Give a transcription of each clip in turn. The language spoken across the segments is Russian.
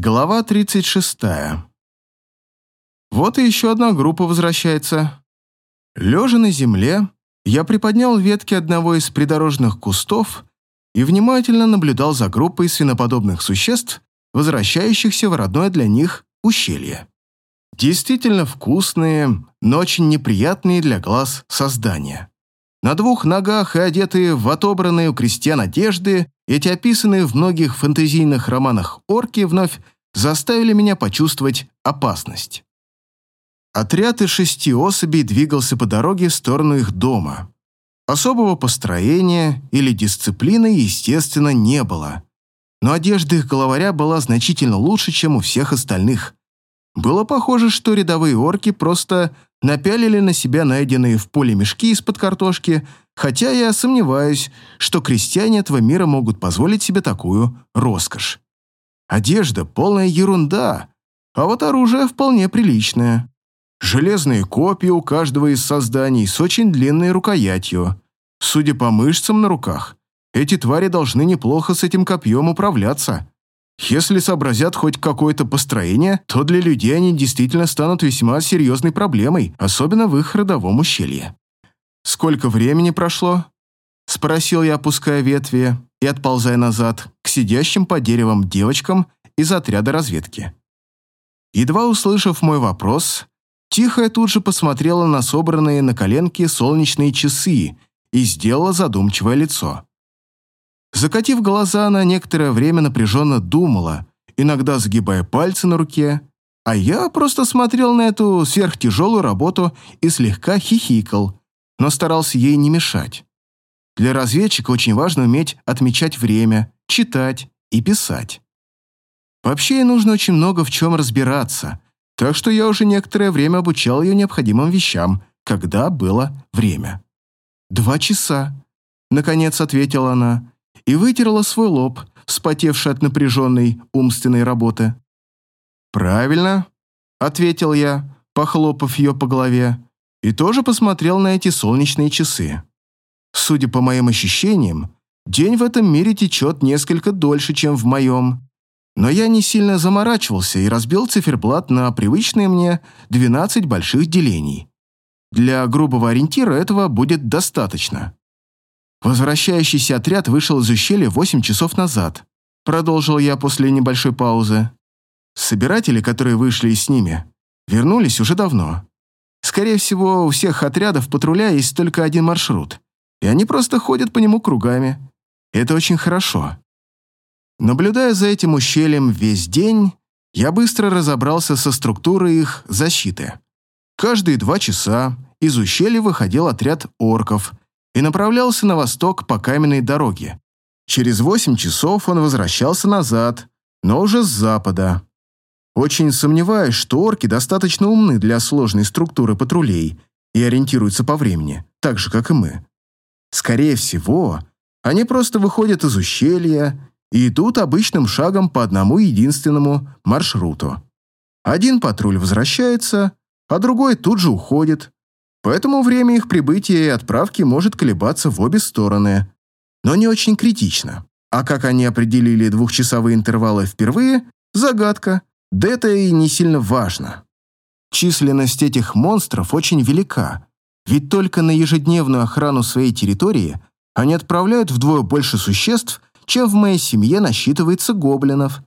Глава 36. Вот и еще одна группа возвращается. Лежа на земле, я приподнял ветки одного из придорожных кустов и внимательно наблюдал за группой свиноподобных существ, возвращающихся в родное для них ущелье. Действительно вкусные, но очень неприятные для глаз создания. На двух ногах и одетые в отобранные у крестьян одежды, эти описанные в многих фэнтезийных романах орки вновь заставили меня почувствовать опасность. Отряд из шести особей двигался по дороге в сторону их дома. Особого построения или дисциплины, естественно, не было. Но одежда их главаря была значительно лучше, чем у всех остальных. Было похоже, что рядовые орки просто напялили на себя найденные в поле мешки из-под картошки, хотя я сомневаюсь, что крестьяне этого мира могут позволить себе такую роскошь. Одежда — полная ерунда, а вот оружие вполне приличное. Железные копья у каждого из созданий с очень длинной рукоятью. Судя по мышцам на руках, эти твари должны неплохо с этим копьем управляться. Если сообразят хоть какое-то построение, то для людей они действительно станут весьма серьезной проблемой, особенно в их родовом ущелье. «Сколько времени прошло?» — спросил я, опуская ветви и отползая назад к сидящим под деревом девочкам из отряда разведки. Едва услышав мой вопрос, Тихая тут же посмотрела на собранные на коленке солнечные часы и сделала задумчивое лицо. Закатив глаза, она некоторое время напряженно думала, иногда сгибая пальцы на руке, а я просто смотрел на эту сверхтяжелую работу и слегка хихикал, но старался ей не мешать. Для разведчика очень важно уметь отмечать время, читать и писать. Вообще ей нужно очень много в чем разбираться, так что я уже некоторое время обучал ее необходимым вещам, когда было время. «Два часа», — наконец ответила она, и вытерла свой лоб, вспотевший от напряженной умственной работы. «Правильно», — ответил я, похлопав ее по голове, и тоже посмотрел на эти солнечные часы. Судя по моим ощущениям, день в этом мире течет несколько дольше, чем в моем. Но я не сильно заморачивался и разбил циферблат на привычные мне 12 больших делений. Для грубого ориентира этого будет достаточно. Возвращающийся отряд вышел из ущелья восемь часов назад. Продолжил я после небольшой паузы. Собиратели, которые вышли с ними, вернулись уже давно. Скорее всего, у всех отрядов патруля есть только один маршрут, и они просто ходят по нему кругами. Это очень хорошо. Наблюдая за этим ущельем весь день, я быстро разобрался со структурой их защиты. Каждые два часа из ущелья выходил отряд орков – и направлялся на восток по каменной дороге. Через восемь часов он возвращался назад, но уже с запада. Очень сомневаюсь, что орки достаточно умны для сложной структуры патрулей и ориентируются по времени, так же, как и мы. Скорее всего, они просто выходят из ущелья и идут обычным шагом по одному единственному маршруту. Один патруль возвращается, а другой тут же уходит, Поэтому время их прибытия и отправки может колебаться в обе стороны, но не очень критично. А как они определили двухчасовые интервалы впервые – загадка, да это и не сильно важно. Численность этих монстров очень велика, ведь только на ежедневную охрану своей территории они отправляют вдвое больше существ, чем в моей семье насчитывается гоблинов.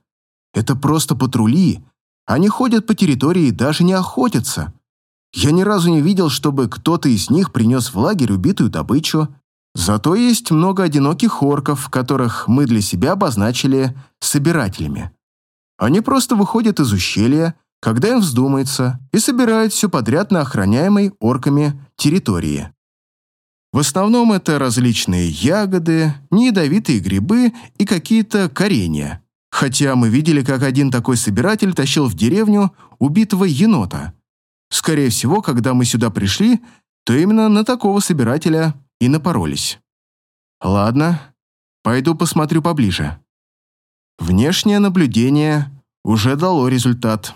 Это просто патрули, они ходят по территории и даже не охотятся – я ни разу не видел, чтобы кто-то из них принес в лагерь убитую добычу. Зато есть много одиноких орков, которых мы для себя обозначили собирателями. Они просто выходят из ущелья, когда им вздумается, и собирают все подряд на охраняемой орками территории. В основном это различные ягоды, неядовитые грибы и какие-то коренья. Хотя мы видели, как один такой собиратель тащил в деревню убитого енота – Скорее всего, когда мы сюда пришли, то именно на такого собирателя и напоролись. Ладно, пойду посмотрю поближе. Внешнее наблюдение уже дало результат.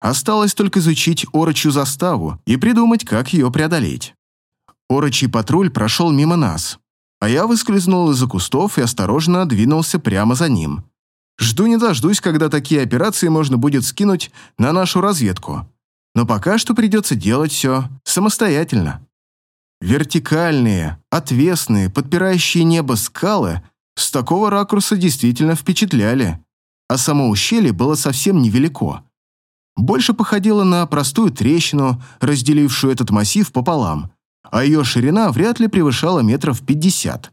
Осталось только изучить орочью заставу и придумать, как ее преодолеть. Орочий патруль прошел мимо нас, а я выскользнул из-за кустов и осторожно двинулся прямо за ним. Жду не дождусь, когда такие операции можно будет скинуть на нашу разведку. Но пока что придется делать все самостоятельно. Вертикальные, отвесные, подпирающие небо скалы с такого ракурса действительно впечатляли, а само ущелье было совсем невелико. Больше походило на простую трещину, разделившую этот массив пополам, а ее ширина вряд ли превышала метров пятьдесят.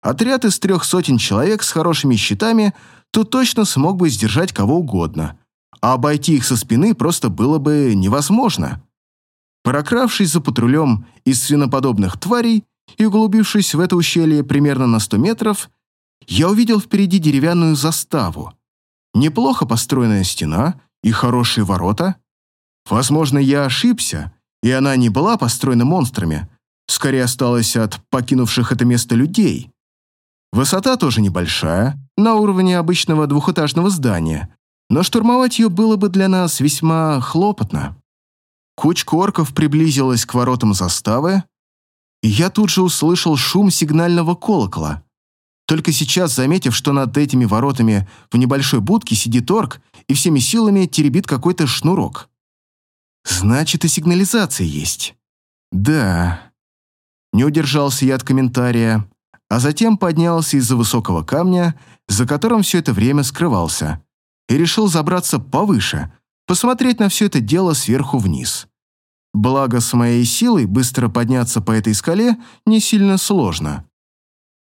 Отряд из трех сотен человек с хорошими щитами тут точно смог бы сдержать кого угодно, а обойти их со спины просто было бы невозможно. Прокравшись за патрулем из свиноподобных тварей и углубившись в это ущелье примерно на 100 метров, я увидел впереди деревянную заставу. Неплохо построенная стена и хорошие ворота. Возможно, я ошибся, и она не была построена монстрами, скорее осталась от покинувших это место людей. Высота тоже небольшая, на уровне обычного двухэтажного здания, но штурмовать ее было бы для нас весьма хлопотно. Кучка орков приблизилась к воротам заставы, и я тут же услышал шум сигнального колокола. Только сейчас, заметив, что над этими воротами в небольшой будке сидит орк и всеми силами теребит какой-то шнурок. Значит, и сигнализация есть. Да. Не удержался я от комментария, а затем поднялся из-за высокого камня, за которым все это время скрывался, и решил забраться повыше, посмотреть на все это дело сверху вниз. Благо, с моей силой быстро подняться по этой скале не сильно сложно.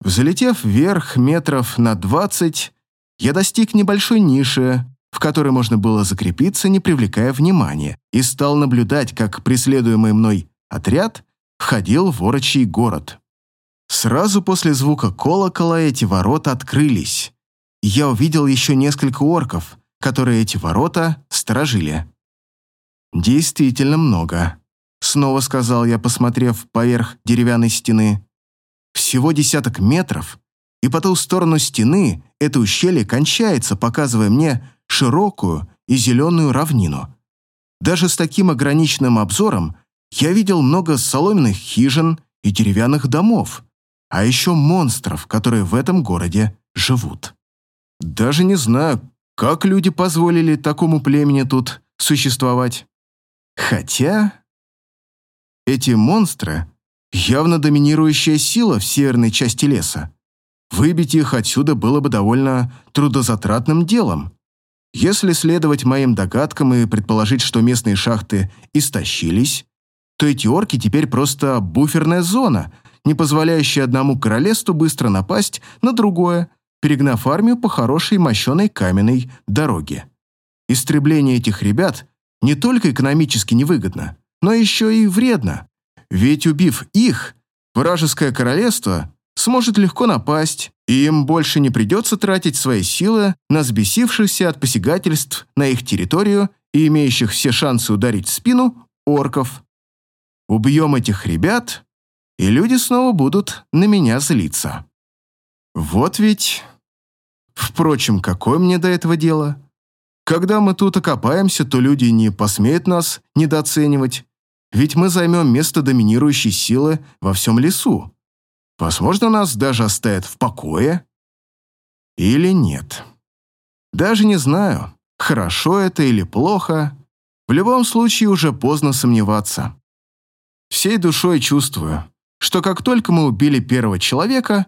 Взлетев вверх метров на двадцать, я достиг небольшой ниши, в которой можно было закрепиться, не привлекая внимания, и стал наблюдать, как преследуемый мной отряд входил в Орочий город. Сразу после звука колокола эти ворота открылись. Я увидел еще несколько орков, которые эти ворота сторожили. «Действительно много», — снова сказал я, посмотрев поверх деревянной стены. «Всего десяток метров, и по ту сторону стены это ущелье кончается, показывая мне широкую и зеленую равнину. Даже с таким ограниченным обзором я видел много соломенных хижин и деревянных домов, а еще монстров, которые в этом городе живут. Даже не знаю, как люди позволили такому племени тут существовать. Хотя эти монстры явно доминирующая сила в северной части леса. Выбить их отсюда было бы довольно трудозатратным делом. Если следовать моим догадкам и предположить, что местные шахты истощились, то эти орки теперь просто буферная зона, не позволяющая одному королевству быстро напасть на другое, перегнав армию по хорошей мощеной каменной дороге. Истребление этих ребят не только экономически невыгодно, но еще и вредно. Ведь убив их, вражеское королевство сможет легко напасть, и им больше не придется тратить свои силы на сбесившихся от посягательств на их территорию и имеющих все шансы ударить в спину орков. Убьем этих ребят, и люди снова будут на меня злиться. Вот ведь... Впрочем, какое мне до этого дело? Когда мы тут окопаемся, то люди не посмеют нас недооценивать, ведь мы займем место доминирующей силы во всем лесу. Возможно, нас даже оставят в покое. Или нет. Даже не знаю, хорошо это или плохо. В любом случае уже поздно сомневаться. Всей душой чувствую, что как только мы убили первого человека,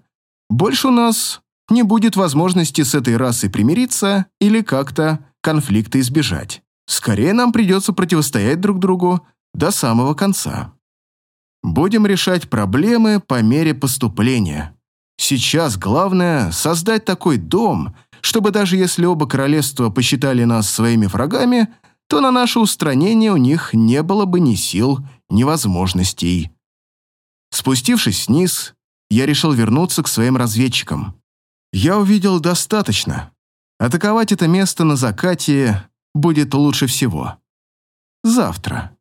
больше у нас не будет возможности с этой расой примириться или как-то конфликта избежать. Скорее нам придется противостоять друг другу до самого конца. Будем решать проблемы по мере поступления. Сейчас главное создать такой дом, чтобы даже если оба королевства посчитали нас своими врагами, то на наше устранение у них не было бы ни сил, ни возможностей. Спустившись вниз, я решил вернуться к своим разведчикам. Я увидел достаточно. Атаковать это место на закате будет лучше всего. Завтра.